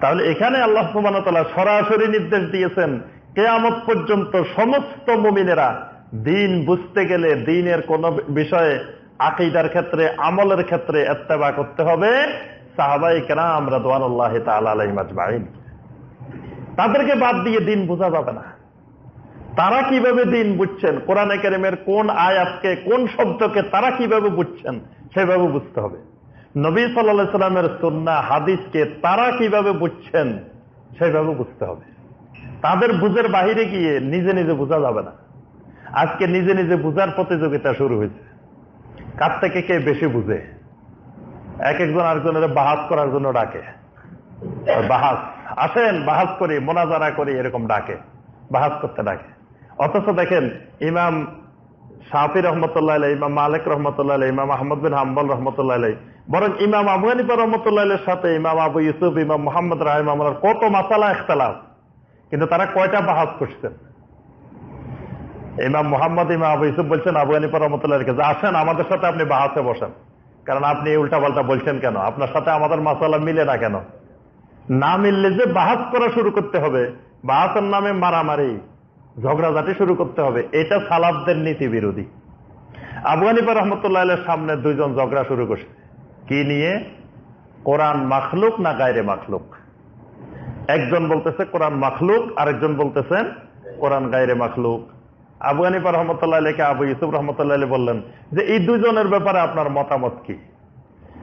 তাহলে এখানে আল্লাহ সুবাহতাল্লাহ সরাসরি নির্দেশ দিয়েছেন, কেয়ামত পর্যন্ত সমস্ত মুমিনেরা দিন বুঝতে গেলে দিনের কোন বিষয়ে আকিদার ক্ষেত্রে, আমলের ক্ষেত্রে এত্তেবা করতে হবে। সাহাবাই রাদওয়ান আল্লাহ তালাইমাজমাইন তাদেরকে বাদ দিয়ে দিন বোঝা যাবে না। তারা কীভাবে দিন বুঝছেন? কোরআন একাডেমের কোন আয়াতকে, কোন শব্দকে তারা কীভাবে বুঝছেন? সেভাবে বুঝতে হবে। নবী সাল্লা সাল্লামের সন্না হাদিসকে তারা কীভাবে বুঝছেন সেভাবে বুঝতে হবে। তাদের বুঝের বাহিরে গিয়ে নিজে নিজে বোঝা যাবে না। আজকে নিজে নিজে বুঝার প্রতিযোগিতা শুরু হয়েছে। কার থেকে কে বেশি বুঝে? এক একজন আরেকজনের বাহাস করার জন্য ডাকে। বাহাস, আসেন, বাহাস করি, মোনাজারা করি, এরকম ডাকে। বাহাস করতে ডাকে। অথচ দেখেন, ইমাম শাহি রহমতুল্লাহ ইমাম মালিক রহমতুল্লাহ ইমাম আহমদ বিন হাম্বল রহমতুল্লাহ বরং ইমাম আবু হানিফা রহমতুল্লাহ সাথে ইমাম আবু ইউসুফ, ইমাম মোহাম্মদ রাহিম আমার কত মাসালা ইখতলাফ। কিন্তু তারা কয়টা বাহাস করছেন? ইমাম মোহাম্মদ, ইমাম আবু ইউসুফ বলছেন, আবু হানিফা রহমতুল্লাহ যে আসেন, আমাদের সাথে আপনি বাহাসে বসেন। কারণ আপনি উল্টা পাল্টা বলছেন কেন? আপনার সাথে আমাদের মাসালা মিলে না কেন? না মিললে যে বাহাস করা শুরু করতে হবে বাহাসের নামে মারামারি, ঝগড়াঝাটি শুরু করতে হবে, এটা সালাবদের নীতি বিরোধী। আবু রহমতুল্লাহ সামনে দুইজন ঝগড়া শুরু করছে। কি নিয়ে? কোরআন মাখলুক না গায়রে মাখলুক? একজন বলতেছে কোরআন মাখলুক, আরেকজন বলতেছেন কোরআন গায়রে মাখলুক। আবু হানিফা রহমতুল্লাহ আলীকে আবু ইউসুফ রহমতুল্লাহ আলী বললেন যে এই দুজনের ব্যাপারে আপনার মতামত কি?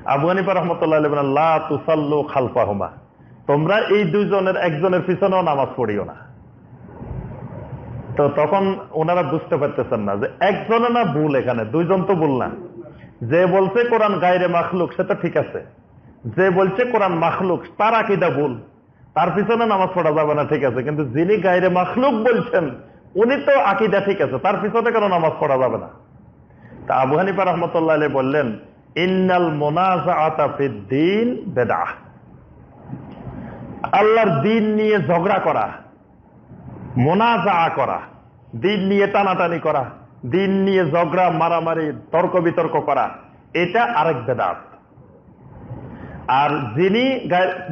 আবু হানিফা রহমতুল্লাহ আলী বলেন তুসাল্লু খালফাহুমা। তোমরা এই দুইজনের একজনের পিছনেও নামাজ পড়িও না। তো তখন ওনারা বুঝতে পারতেছেন না যে একজনে না ভুল এখানে, দুইজন তো ভুল না। যে বলছে কোরআন গাইরে মাখলুক সে তো ঠিক আছে। যে বলছে কোরআন মাখলুক, তার আকিদা ভুল। তার পিছনে নামাজ পড়া যাবে না, ঠিক আছে। কিন্তু যিনি গাইরে মাখলুক বলছেন, উনি তো আকিদা ঠিক আছে। তার পিছনে কেন নামাজ পড়া যাবে না? তা আবু হানিফা রহমতুল্লাহ বললেন, ইন্নাল মোনাজিন বেদা আল্লাহর দিন নিয়ে ঝগড়া করা মোনাজা করা, দিন নিয়ে টানাটানি করা দিন নিয়ে ঝগড়া, মারামারি, তর্ক বিতর্ক করা, এটা আরেক বেদাত। আর যিনি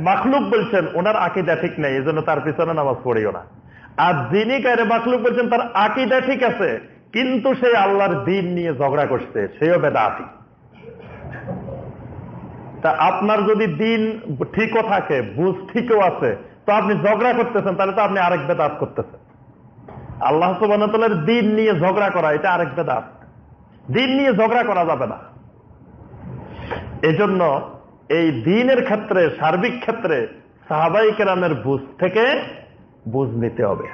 মাখলুক বলছেন, ওনার আকিদা ঠিক নেই এই জন্য তার পিছনে নামাজ পড়িও না। আর যিনি গায়ে মাখলুক বলছেন, তার আকিদা ঠিক আছে, কিন্তু সে আল্লাহর দিন নিয়ে ঝগড়া করছে, সেও বেদাতি। তা আপনার যদি দিন ঠিকও থাকে, বুঝ ঠিকও আছে, তো আপনি ঝগড়া করতেছেন, তাহলে তো আপনি আরেক বেদাত করতেছেন। আল্লাহ সুবাহতালের দিন নিয়ে ঝগড়া করা, এটা আরেক বেদাত। দিন নিয়ে ঝগড়া করা যাবে না। এজন্য এই দিনের ক্ষেত্রে, সার্বিক ক্ষেত্রে সাহাবাই কেরামের বুঝ থেকে বুঝ নিতে হবে।